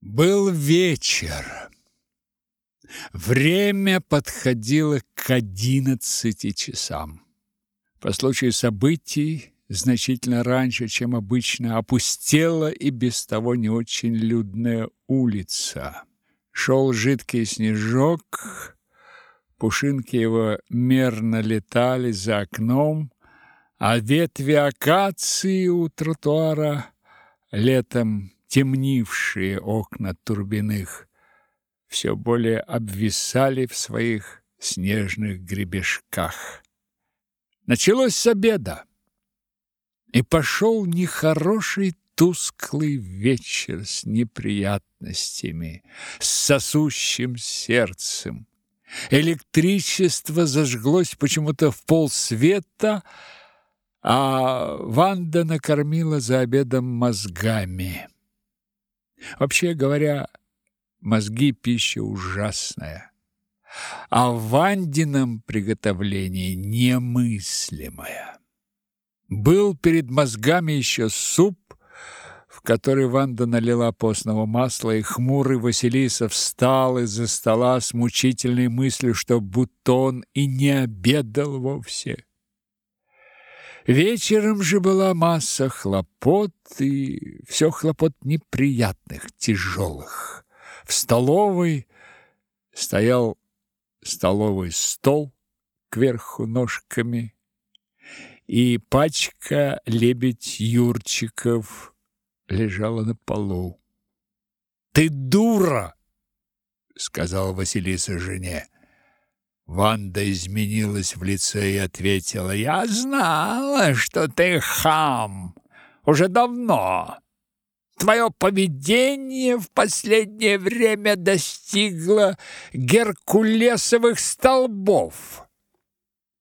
Был вечер. Время подходило к одиннадцати часам. По случаю событий, значительно раньше, чем обычно, опустела и без того не очень людная улица. Шел жидкий снежок, пушинки его мерно летали за окном, а ветви акации у тротуара летом темнившие окна турбиных все более обвисали в своих снежных гребешках. Началось с обеда, и пошел нехороший тусклый вечер с неприятностями, с сосущим сердцем. Электричество зажглось почему-то в полсвета, а Ванда накормила за обедом мозгами. Вообще говоря, мозги пища ужасная, а в Вандином приготовлении немыслимая. Был перед мозгами еще суп, в который Ванда налила постного масла, и хмурый Василиса встал из-за стола с мучительной мыслью, что будто он и не обедал вовсе. Вечером же была масса хлопот, и все хлопот неприятных, тяжелых. В столовой стоял столовый стол кверху ножками, и пачка лебедь Юрчиков лежала на полу. «Ты дура!» — сказал Василиса жене. Ванда изменилась в лице и ответила, «Я знала, что ты хам уже давно. Твое поведение в последнее время достигло геркулесовых столбов».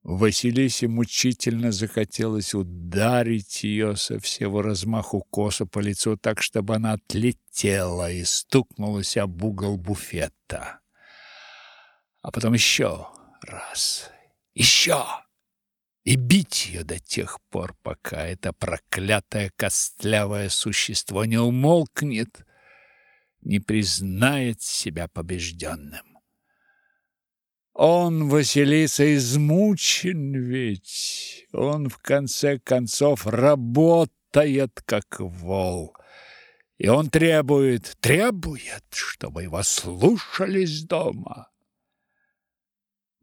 Василисе мучительно захотелось ударить ее со всего размаху косо по лицу так, чтобы она отлетела и стукнулась об угол буфета. А потом еще раз, еще и бить ее до тех пор, пока это проклятое костлявое существо не умолкнет, не признает себя побежденным. Он, Василиса, измучен ведь, он в конце концов работает как вол, и он требует, требует, чтобы его слушались дома.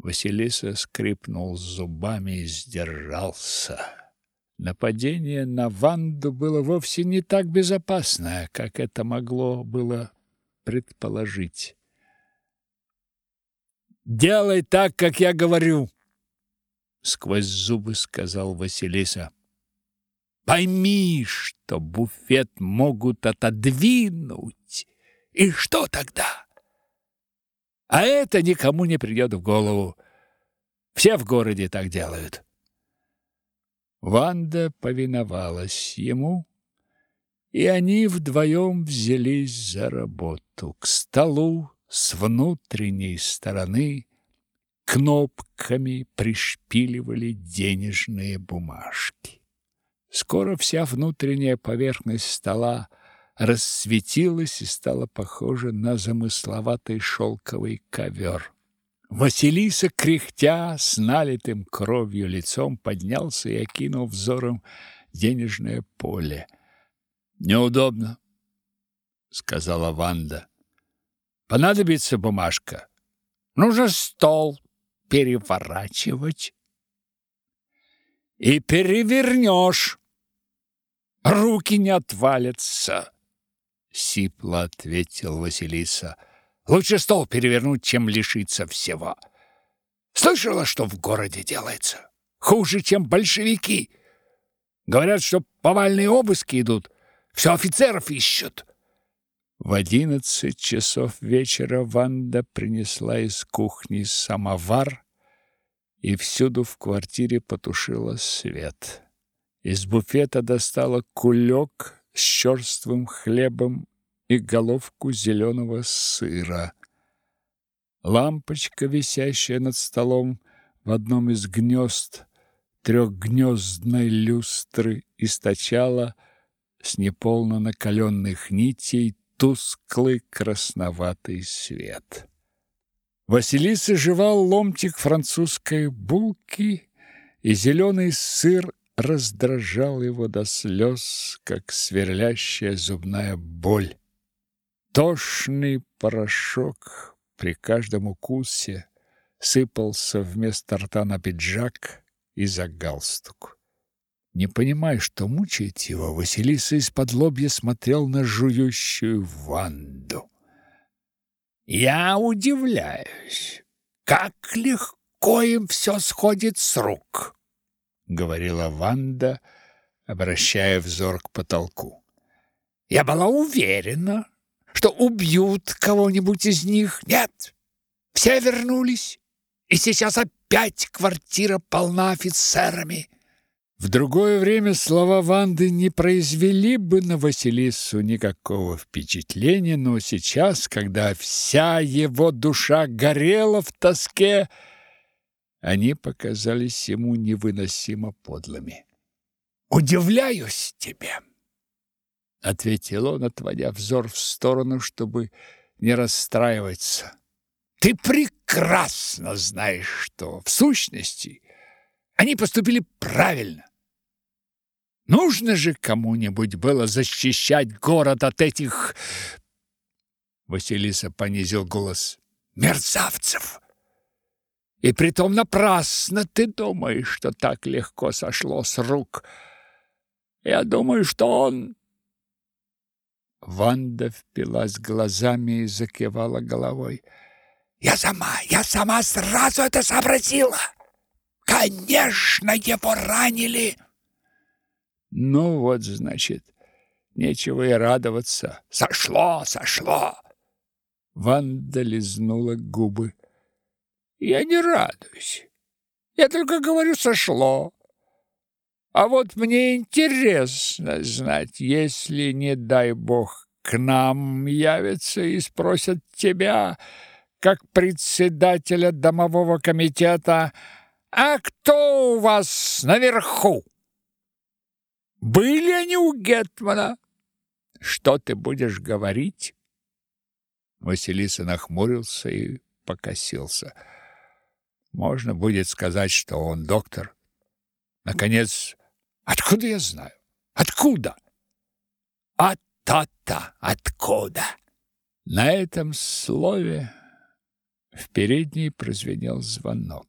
Василиса скрипнул зубами и сдержался. Нападение на Ванду было вовсе не так безопасное, как это могло было предположить. «Делай так, как я говорю!» Сквозь зубы сказал Василиса. «Пойми, что буфет могут отодвинуть. И что тогда?» А это никому не придет в голову. Все в городе так делают. Ванда повиновалась ему, и они вдвоем взялись за работу. К столу с внутренней стороны кнопками пришпиливали денежные бумажки. Скоро вся внутренняя поверхность стола рассветилась и стала похожа на замысловатый шелковый ковер. Василиса, кряхтя, с налитым кровью лицом, поднялся и окинул взором денежное поле. «Неудобно», — сказала Ванда. «Понадобится бумажка. Нужно стол переворачивать». «И перевернешь. Руки не отвалятся» сипло ответил Василиса. Лучше стол перевернуть, чем лишиться всего. Слышала, что в городе делается? Хуже, чем большевики. Говорят, что повальные обыски идут, все офицеров ищут. В одиннадцать часов вечера Ванда принесла из кухни самовар и всюду в квартире потушила свет. Из буфета достала кулек с черствым хлебом и головку зеленого сыра. Лампочка, висящая над столом в одном из гнезд трехгнездной люстры, источала с неполно накаленных нитей тусклый красноватый свет. Василиса жевал ломтик французской булки, и зеленый сыр раздражал его до слез, как сверлящая зубная боль. Тошный порошок при каждом укусе сыпался вместо рта на пиджак и за галстук. Не понимая, что мучает его, Василиса из-под лобья смотрел на жующую Ванду. «Я удивляюсь, как легко им все сходит с рук», — говорила Ванда, обращая взор к потолку. «Я была уверена, что убьют кого-нибудь из них. Нет, все вернулись, и сейчас опять квартира полна офицерами. В другое время слова Ванды не произвели бы на Василису никакого впечатления, но сейчас, когда вся его душа горела в тоске, они показались ему невыносимо подлыми. «Удивляюсь тебе!» ответил он, отводя взор в сторону, чтобы не расстраиваться. Ты прекрасно знаешь, что в сущности они поступили правильно. Нужно же кому-нибудь было защищать город от этих Василиса понизил голос. мерзавцев. И притом напрасно ты думаешь, что так легко сошло с рук. Я думаю, что он Ванда впилась глазами и закивала головой. «Я сама, я сама сразу это сообразила! Конечно, его ранили!» «Ну вот, значит, нечего и радоваться. Сошло, сошло!» Ванда лизнула губы. «Я не радуюсь. Я только говорю, сошло. А вот мне интересно знать, если, не дай бог, к нам явятся и спросят тебя, как председателя домового комитета, а кто у вас наверху? Были они у Гетмана? Что ты будешь говорить? Василиса нахмурился и покосился. Можно будет сказать, что он доктор. Наконец, Откуда я знаю? Откуда? А то-то откуда? На этом слове в передней прозвенел звонок.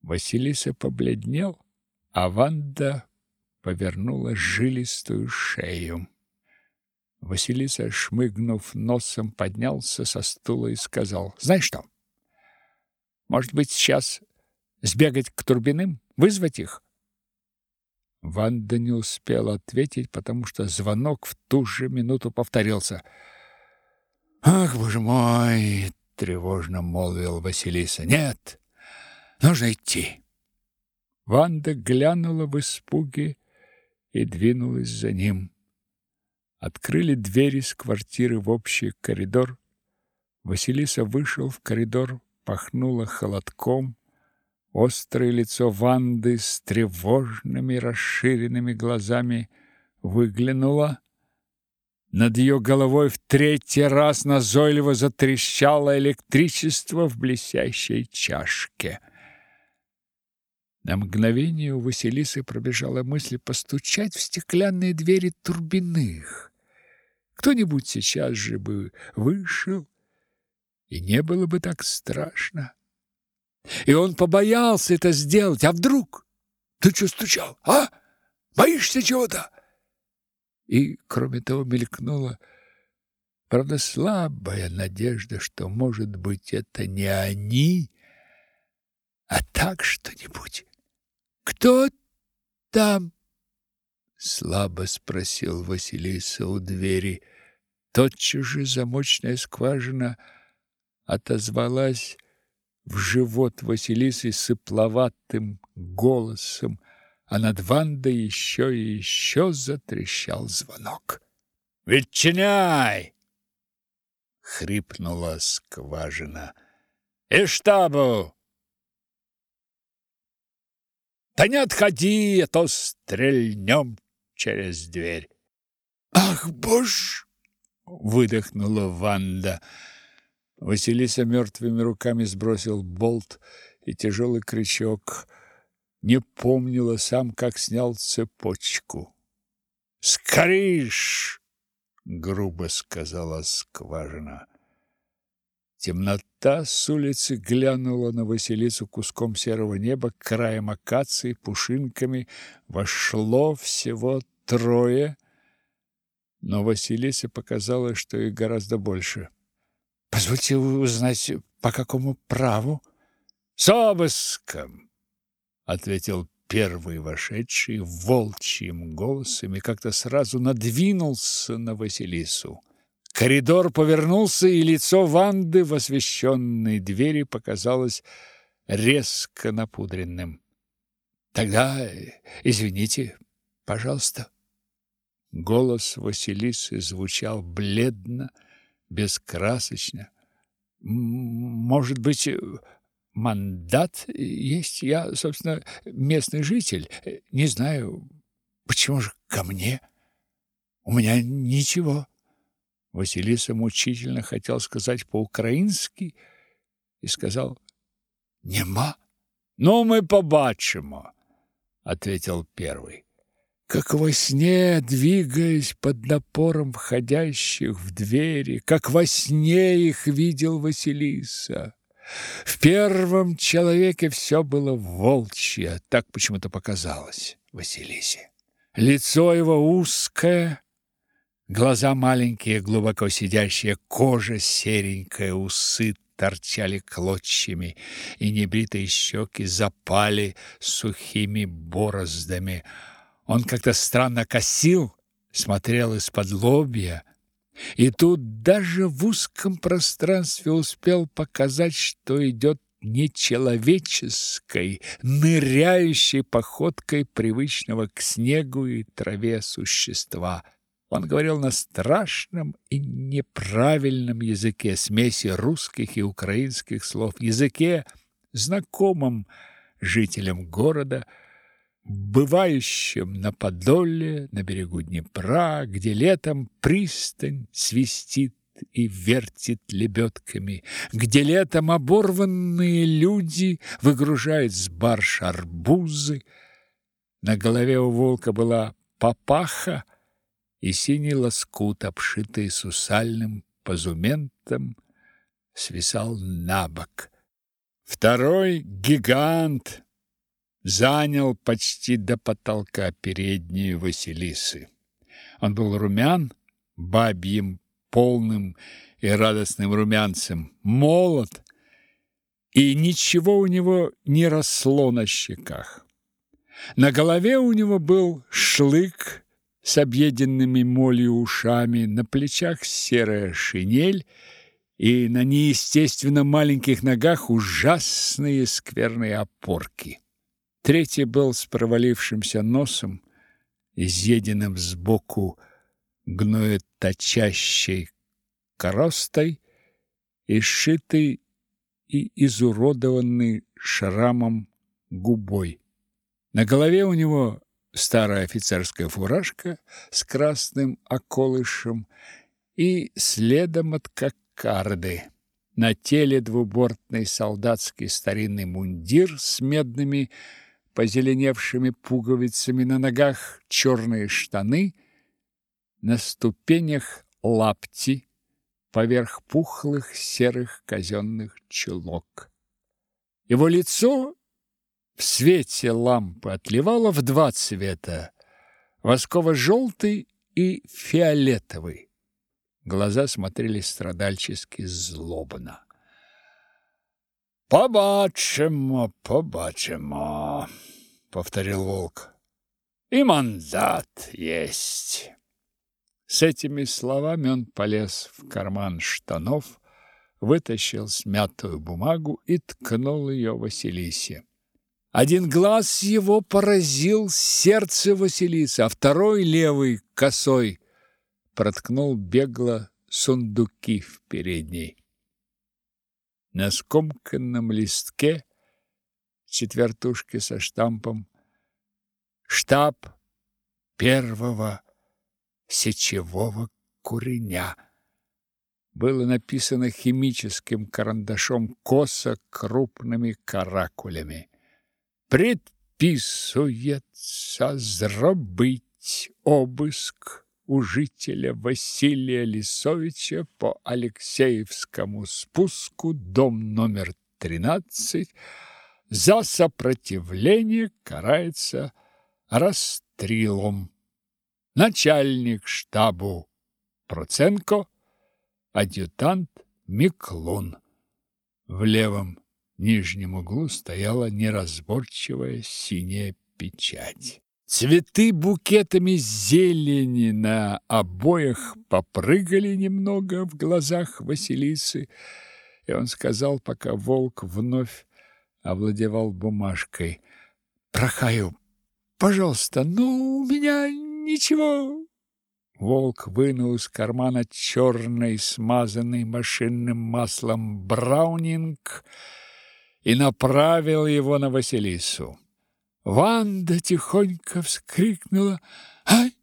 Василиса побледнел, а Ванда повернула жилистую шею. Василиса, шмыгнув носом, поднялся со стула и сказал: "Знаешь что? Может быть, сейчас сбегать к Турбиным, вызвать их? Ванда не успела ответить, потому что звонок в ту же минуту повторился. «Ах, боже мой!» — тревожно молвил Василиса. «Нет, нужно идти». Ванда глянула в испуге и двинулась за ним. Открыли двери с квартиры в общий коридор. Василиса вышел в коридор, пахнуло холодком, Острое лицо Ванды с тревожными расширенными глазами выглянуло. Над ее головой в третий раз назойливо затрещало электричество в блестящей чашке. На мгновение у Василисы пробежала мысль постучать в стеклянные двери турбинных. Кто-нибудь сейчас же бы вышел, и не было бы так страшно. И он побоялся это сделать. А вдруг? Ты что стучал, а? Боишься чего-то? И, кроме того, мелькнула, правда, слабая надежда, что, может быть, это не они, а так что-нибудь. Кто там? Слабо спросил Василиса у двери. Тотчас же замочная скважина отозвалась в живот Василисы сыпловатым голосом, а над Вандой еще и еще затрещал звонок. «Ветчиняй!» — хрипнула скважина. «И штабу!» «Да не отходи, а то стрельнем через дверь!» «Ах, боже!» выдохнула Ванда. Василиса мертвыми руками сбросил болт и тяжелый крючок. Не помнила сам, как снял цепочку. «Скоришь!» — грубо сказала скважина. Темнота с улицы глянула на Василису куском серого неба, краем акации, пушинками. Вошло всего трое, но Василисе показалось, что их гораздо больше. «Позвольте узнать, по какому праву?» «С обыском!» — ответил первый вошедший волчьим голосом и как-то сразу надвинулся на Василису. Коридор повернулся, и лицо Ванды в освещенной двери показалось резко напудренным. «Тогда извините, пожалуйста». Голос Василисы звучал бледно, бескрасочно. «Может быть, мандат есть? Я, собственно, местный житель. Не знаю, почему же ко мне? У меня ничего». Василиса мучительно хотел сказать по-українськи и сказал «Нема». «Ну, мы побачимо», — ответил первый. Как во сне, двигаясь под напором входящих в двери, как во сне их видел Василиса. В первом человеке все было волчье, так почему-то показалось Василисе. Лицо его узкое, Глаза маленькие, глубоко сидящие, кожа серенькая, усы торчали клочьями, и небритые щеки запали сухими бороздами. Он как-то странно косил, смотрел из-под лобья, и тут даже в узком пространстве успел показать, что идет нечеловеческой, ныряющей походкой привычного к снегу и траве существа – он говорил на страшном и неправильном языке, смеси русских и украинских слов, языке, знакомом жителям города, бывающим на Подоле, на берегу Днепра, где летом пристань свистит и вертит лебедками, где летом оборванные люди выгружают с барж арбузы. На голове у волка была папаха, и синий лоскут, обшитый сусальным позументом, свисал на бок. Второй гигант занял почти до потолка передние Василисы. Он был румян, бабьим, полным и радостным румянцем, молод, и ничего у него не росло на щеках. На голове у него был шлык с объеденными молью ушами, на плечах серая шинель и на неестественно маленьких ногах ужасные скверные опорки. Третий был с провалившимся носом, изъеденным сбоку гноеточащей коростой и сшитый и изуродованный шрамом губой. На голове у него старая офицерская фуражка с красным околышем и следом от кокарды. На теле двубортный солдатский старинный мундир с медными позеленевшими пуговицами, на ногах черные штаны, на ступенях лапти поверх пухлых серых казенных чулок. Его лицо в свете лампы отливало в два цвета – восково-желтый и фиолетовый. Глаза смотрели страдальчески злобно. «Побачимо, побачимо», — повторил волк. «И мандат есть». С этими словами он полез в карман штанов, вытащил смятую бумагу и ткнул ее Василисе. Один глаз его поразил сердце Василисы, а второй, левый, косой, проткнул бегло сундуки в передней. На скомканном листке четвертушки со штампом «Штаб первого сечевого куреня». было написано химическим карандашом косо крупными каракулями. Предписуется зробить обыск у жителя Василия Лисовича по Алексеевскому спуску, дом номер 13, за сопротивление карается расстрелом. Начальник штабу Проценко, адъютант Миклун. В левом нижнем углу стояла неразборчивая синяя печать. Цветы букетами зелени на обоях попрыгали немного в глазах Василисы, и он сказал, пока волк вновь овладевал бумажкой. «Прохаю, пожалуйста, ну, у меня ничего...» Волк вынул из кармана черный, смазанный машинным маслом браунинг и направил его на Василису. Ванда тихонько вскрикнула «Ай!».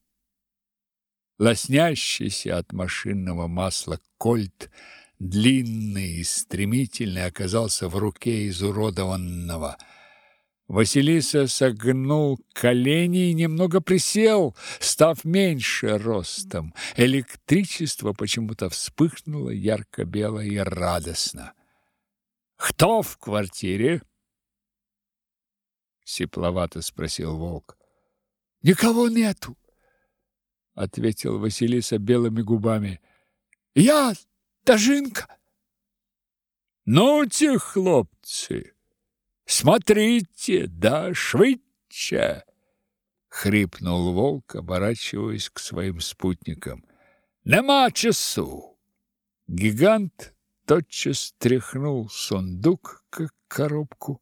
Лоснящийся от машинного масла кольт, длинный и стремительный, оказался в руке изуродованного. Василиса согнул колени и немного присел, став меньше ростом. Электричество почему-то вспыхнуло ярко-бело и радостно. «Кто в квартире?» сипловато спросил волк. Никого нету, ответил Василиса белыми губами. Я Тажинка. Ну те, хлопцы, смотрите, да швидше, хрипнул волк, оборачиваясь к своим спутникам. Нема часу. Гигант тотчас тряхнул сундук, как коробку,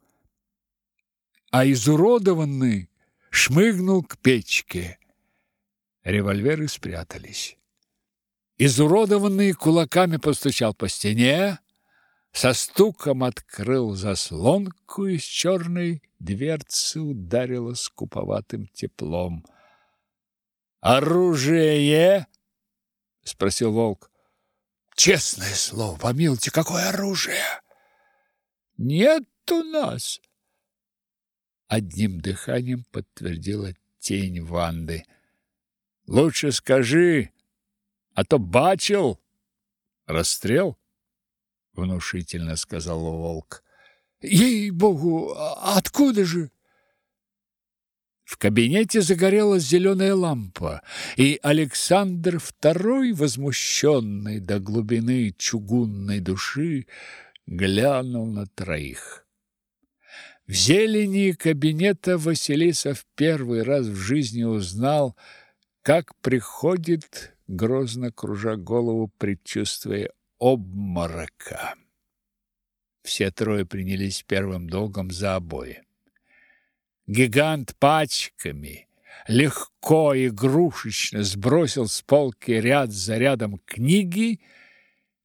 а изуродованный шмыгнул к печке. Револьверы спрятались. Изуродованный кулаками постучал по стене, со стуком открыл заслонку из черной дверцы, ударило скуповатым теплом. «Оружие?» — спросил волк. «Честное слово, помилуйте, какое оружие?» «Нет у нас», одним дыханием подтвердила тень Ванды. Лучше скажи, а то бачил расстрел, внушительно сказал волк. Ей-богу, а откуда же? В кабинете загорелась зеленая лампа, и Александр II, возмущенный до глубины чугунной души, глянул на троих. В зелени кабинета Василиса в первый раз в жизни узнал, как приходит, грозно кружа голову, предчувствие обморока. Все трое принялись первым долгом за обои. Гигант пачками, легко и игрушечно сбросил с полки ряд за рядом книги,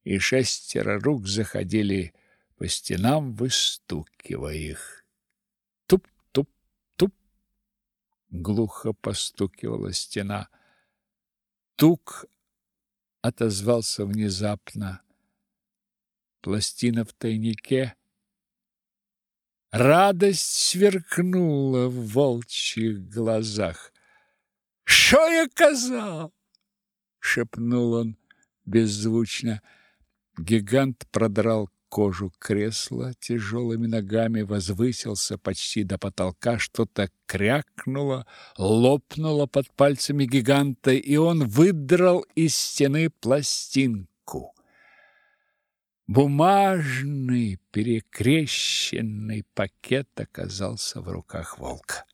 и шестеро рук заходили по стенам, выстукивая их. глухо постукивала стена. Тук отозвался внезапно. Пластина в тайнике. Радость сверкнула в волчьих глазах. «Что я казал?» — шепнул он беззвучно. Гигант продрал кожу кресла, тяжелыми ногами возвысился почти до потолка, что-то крякнуло, лопнуло под пальцами гиганта, и он выдрал из стены пластинку. Бумажный перекрещенный пакет оказался в руках волка.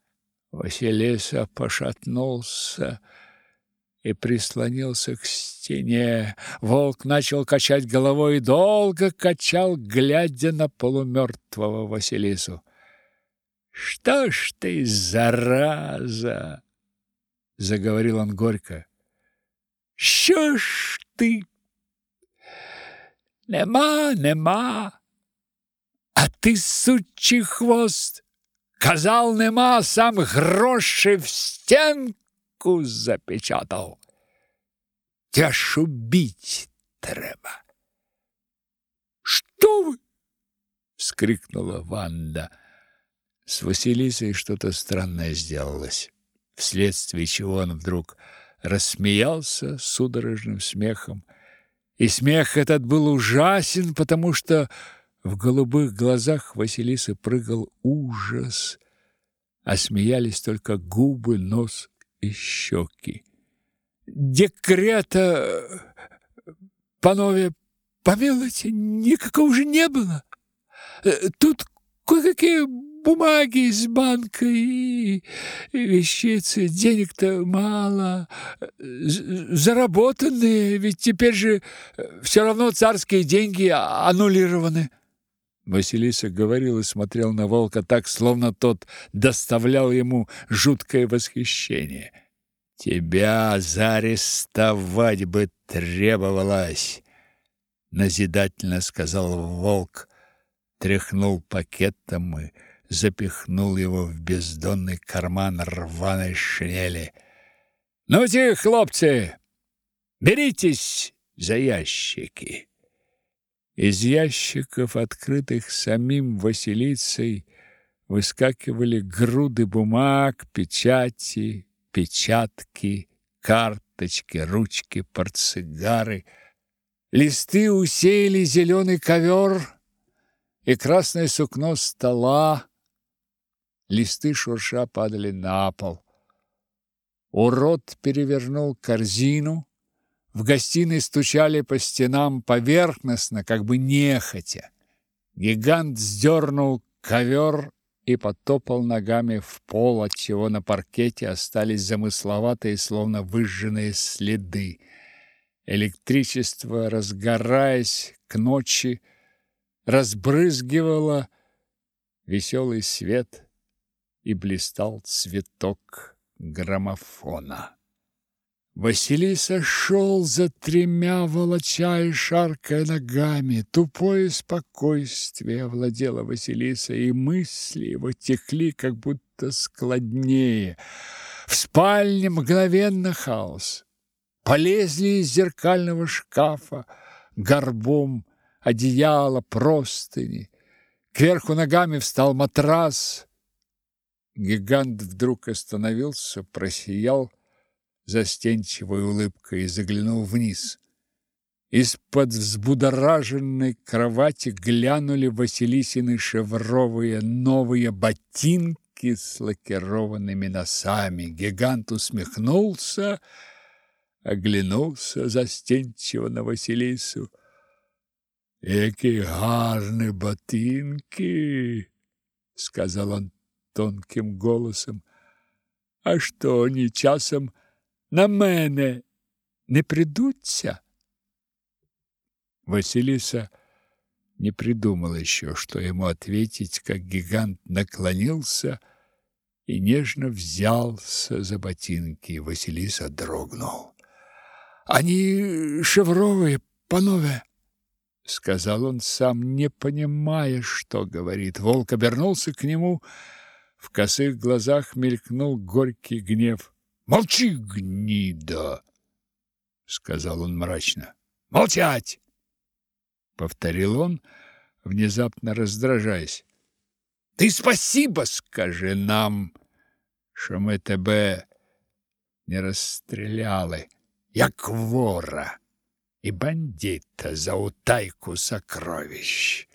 Василиса пошатнулся, и прислонился к стене. Волк начал качать головой и долго качал, глядя на полумертвого Василису. «Что ж ты, зараза!» — заговорил он горько. «Що ж ти? Нема, нема. А ти, сучий хвост, казал нема, сам гроші в стенку книжку запечатав. Тя ж убить треба. Что вы? вскрикнула Ванда. С Василисой что-то странное сделалось, вследствие чего он вдруг рассмеялся судорожным смехом. И смех этот был ужасен, потому что в голубых глазах Василисы прыгал ужас, а смеялись только губы, нос и щеки. «Декрета, панове, помилуйте, никакого же не было. Тут кое-какие бумаги из банка и вещицы. Денег-то мало. Заработанные, ведь теперь же все равно царские деньги аннулированы». Василиса говорил и смотрел на волка так, словно тот доставлял ему жуткое восхищение. «Тебя заарестовать бы требовалось!» Назидательно сказал волк, тряхнул пакетом и запихнул его в бездонный карман рваной шинели. «Ну-те, хлопцы, беритесь за ящики!» Из ящиков, открытых самим Василицей, выскакивали груды бумаг, печати, печатки, карточки, ручки, портсигары. Листы усеяли зеленый ковер и красное сукно стола. Листы шурша падали на пол. Урод перевернул корзину, в гостиной стучали по стенам поверхностно, как бы нехотя. Гигант сдернул ковер и потопал ногами в пол, отчего на паркете остались замысловатые, словно выжженные следы. Электричество, разгораясь к ночи, разбрызгивало веселый свет и блистал цветок граммофона. Василиса шел за тремя, волоча и шаркая ногами. Тупое спокойствие овладело Василиса, и мысли его текли как будто складнее. В спальне мгновенно хаос. Полезли из зеркального шкафа горбом одеяло, простыни. Кверху ногами встал матрас. Гигант вдруг остановился, просиял, застенчивой улыбкой и заглянул вниз. Из-под взбудораженной кровати глянули Василисины шевровые новые ботинки с лакированными носами. Гигант усмехнулся, оглянулся застенчиво на Василису. «Які гарні ботинки!» — сказал он тонким голосом. «А что, они часом на мене не придутся? Василиса не придумал еще, что ему ответить, как гигант наклонился и нежно взялся за ботинки. Василиса дрогнул. «Они шевровые, панове!» — сказал он, сам не понимая, что говорит. Волк обернулся к нему. В косых глазах мелькнул горький гнев. Молчи, гнида, сказал он мрачно. Молчать, повторил он, внезапно раздражаясь. Ты спасибо скажи нам, що ми тебе не розстріляли, як вора и бандита за утайку сокровищ.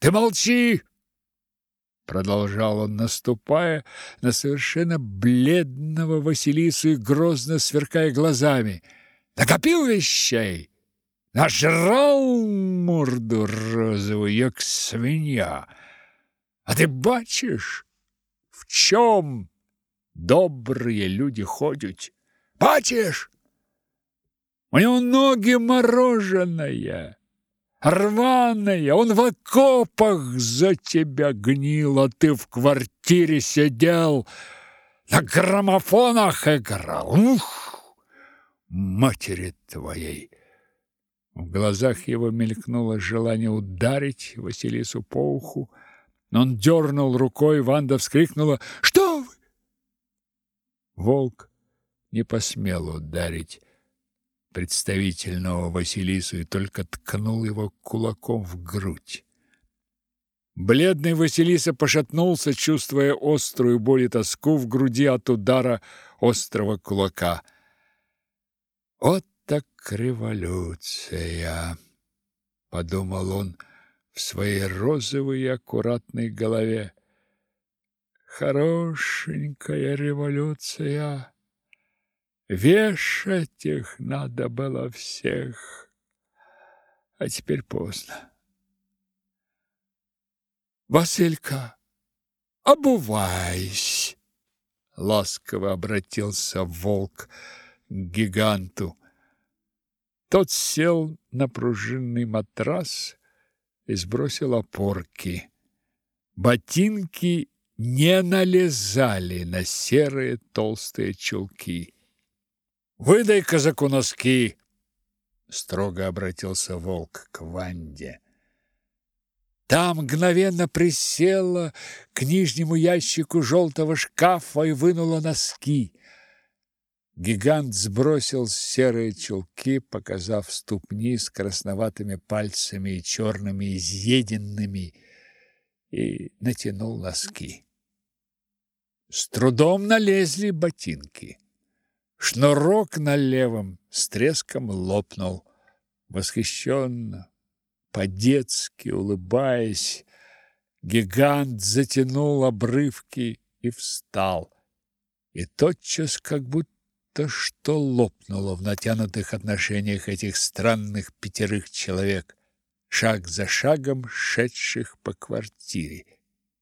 Ты молчи, Продолжал он, наступая на совершенно бледного Василису и грозно сверкая глазами. Накопил вещей, нажрал морду розовую, як свинья. А ты бачишь, в чем добрые люди ходят? Бачишь? У него ноги мороженое рваная, он в окопах за тебя гнил, а ты в квартире сидел, на граммофонах играл. Ух, матери твоей! В глазах его мелькнуло желание ударить Василису по уху, он дернул рукой, Ванда вскрикнула «Что вы?» Волк не посмел ударить, представительного Василису и только ткнул его кулаком в грудь. Бледный Василиса пошатнулся, чувствуя острую боль и тоску в груди от удара острого кулака. «Вот так революция!» — подумал он в своей розовой и аккуратной голове. «Хорошенькая революция!» Вешать их надо было всех, а теперь поздно. Василька, обувайся, ласково обратился волк к гиганту. Тот сел на пружинный матрас и сбросил опорки. Ботинки не налезали на серые толстые чулки. Выдай казаку носки, строго обратился волк к Ванде. Та мгновенно присела к нижнему ящику желтого шкафа и вынула носки. Гигант сбросил серые чулки, показав ступни с красноватыми пальцами и черными изъеденными, и натянул носки. С трудом налезли ботинки. Шнурок на левом с треском лопнул. Восхищенно, по-детски улыбаясь, гигант затянул обрывки и встал. И тотчас как будто что лопнуло в натянутых отношениях этих странных пятерых человек, шаг за шагом шедших по квартире.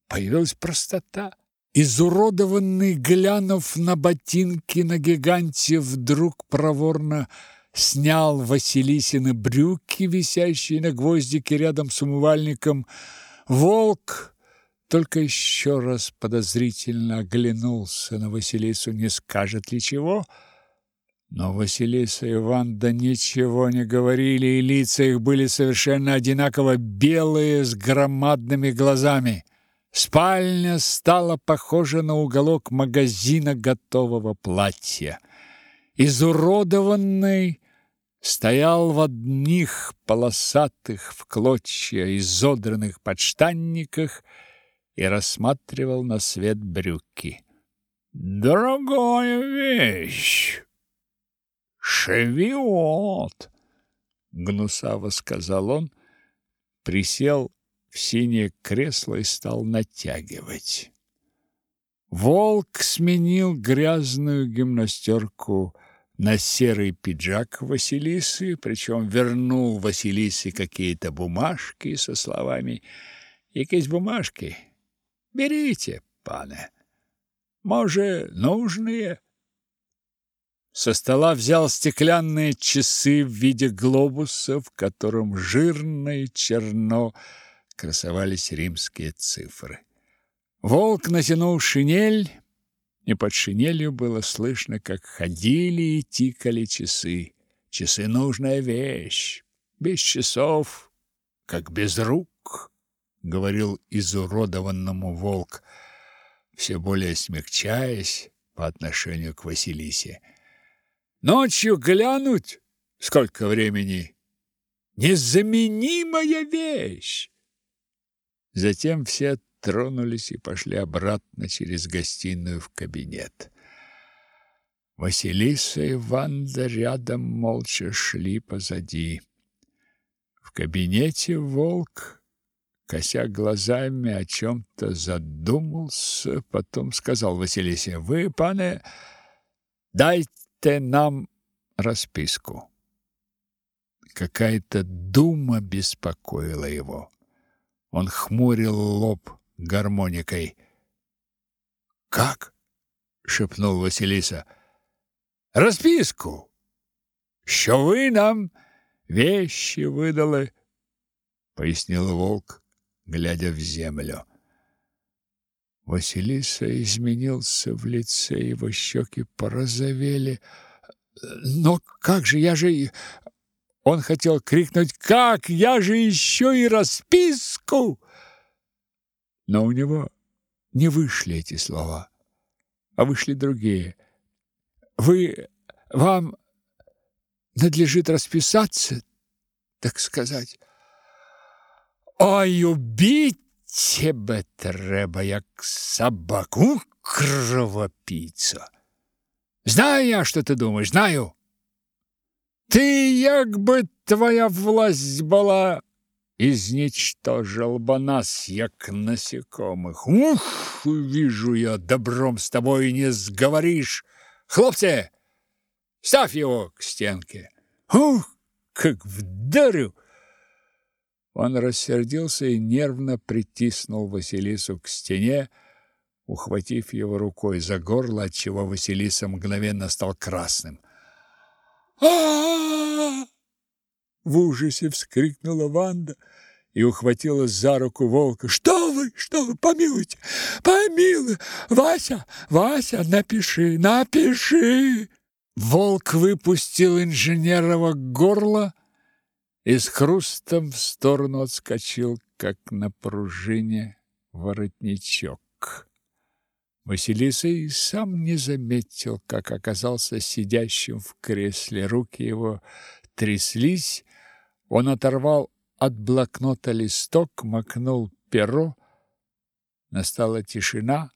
Появилась простота. Изуродованный, глянув на ботинки на гиганте, вдруг проворно снял Василисины брюки, висящие на гвоздике рядом с умывальником. Волк только еще раз подозрительно оглянулся на Василису, не скажет ли чего. Но Василиса и Ванда ничего не говорили, и лица их были совершенно одинаково белые, с громадными глазами. Спальня стала похожа на уголок магазина готового платья. Изуродованный стоял в одних полосатых в клочья изодранных подштанниках и рассматривал на свет брюки. «Дорогая вещь! Шевиот!» — гнусаво сказал он, присел в синее кресло и стал натягивать. Волк сменил грязную гимнастерку на серый пиджак Василисы, причем вернул Василисе какие-то бумажки со словами «Якісь бумажки? Берите, пане. Може, нужные?» Со стола взял стеклянные часы в виде глобуса, в котором жирно и черно красовались римские цифры. Волк натянул шинель, и под шинелью было слышно, как ходили и тикали часы. Часы — нужная вещь. Без часов, как без рук, — говорил изуродованному волк, все более смягчаясь по отношению к Василисе. Ночью глянуть, сколько времени. Незаменимая вещь. Затем все тронулись и пошли обратно через гостиную в кабинет. Василиса и Ванда рядом молча шли позади. В кабинете волк, кося глазами, о чем-то задумался, потом сказал Василисе, «Вы, пане, дайте нам расписку». Какая-то дума беспокоила его. Он хмурил лоб гармоникой. «Как?» — шепнул Василиса. «Розписку! Що ви нам вещи выдали?» — пояснил волк, глядя в землю. Василиса изменился в лице, его щеки порозовели. «Но как же, я же...» Он хотел крикнуть «Как? Я же еще и расписку!» Но у него не вышли эти слова, а вышли другие. «Вы... вам надлежит расписаться, так сказать. Ой, убить тебе треба, як собаку, кровопийца. Знаю я, что ты думаешь, знаю. Ты, як бы твоя власть была, изничтожил бы нас, як насекомых. Ух, вижу я, добром с тобой не сговоришь. Хлопцы, ставь его к стенке. Ух, как вдарю! Он рассердился и нервно притиснул Василису к стене, ухватив его рукой за горло, отчего Василиса мгновенно стал красным а В ужасе вскрикнула Ванда и ухватила за руку волка. «Что вы? Что вы? Помилуйте! Помилуй! Вася! Вася, напиши! Напиши!» Волк выпустил инженерова горло и с хрустом в сторону отскочил, как на пружине воротничок. Василиса и сам не заметил, как оказался сидящим в кресле. Руки его тряслись. Он оторвал от блокнота листок, макнул перо. Настала тишина,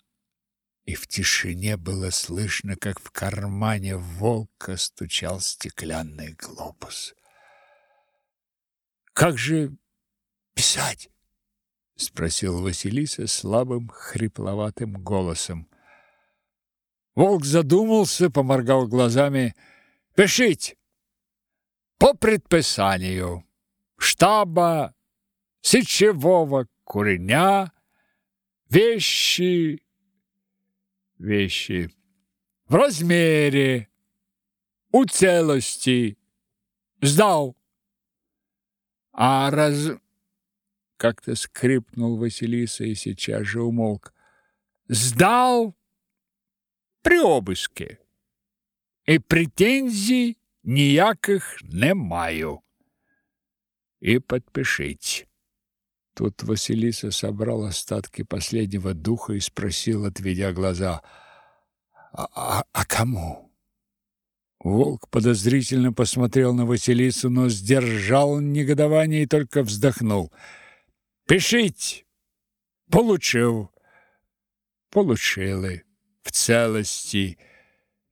и в тишине было слышно, как в кармане волка стучал стеклянный глобус. «Как же писать?» Спросил Василиса слабым, хрипловатым голосом. Волк задумался, поморгал глазами. Пишите по предписанию штаба сечевого куреня вещи вещи в размере у целости сдал а раз как-то скрипнул Василиса и сейчас же умолк. Сдал при обыске. І претензій ніяких не маю. И подпишите. Тут Василиса собрал остатки последнего духа и спросил, отведя глаза, «А, а, а кому?» Волк подозрительно посмотрел на Василису, но сдержал негодование и только вздохнул – Пишіть. Получив. Получили. В целости.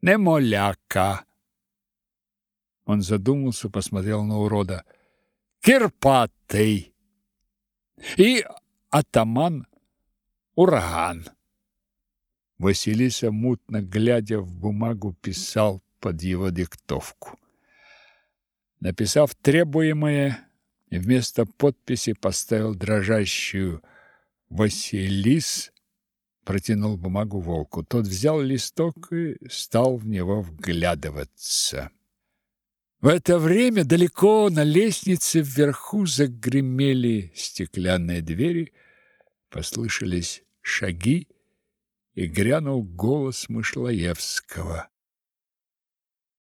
Немоляка. Он задумался, посмотрел на урода. Кирпатый. И атаман ураган. Василиса, мутно глядя в бумагу, писал под его диктовку. Написав требуемое, и вместо подписи поставил дрожащую «Василис», протянул бумагу волку. Тот взял листок и стал в него вглядываться. В это время далеко на лестнице вверху загремели стеклянные двери, послышались шаги, и грянул голос Мышлоевского.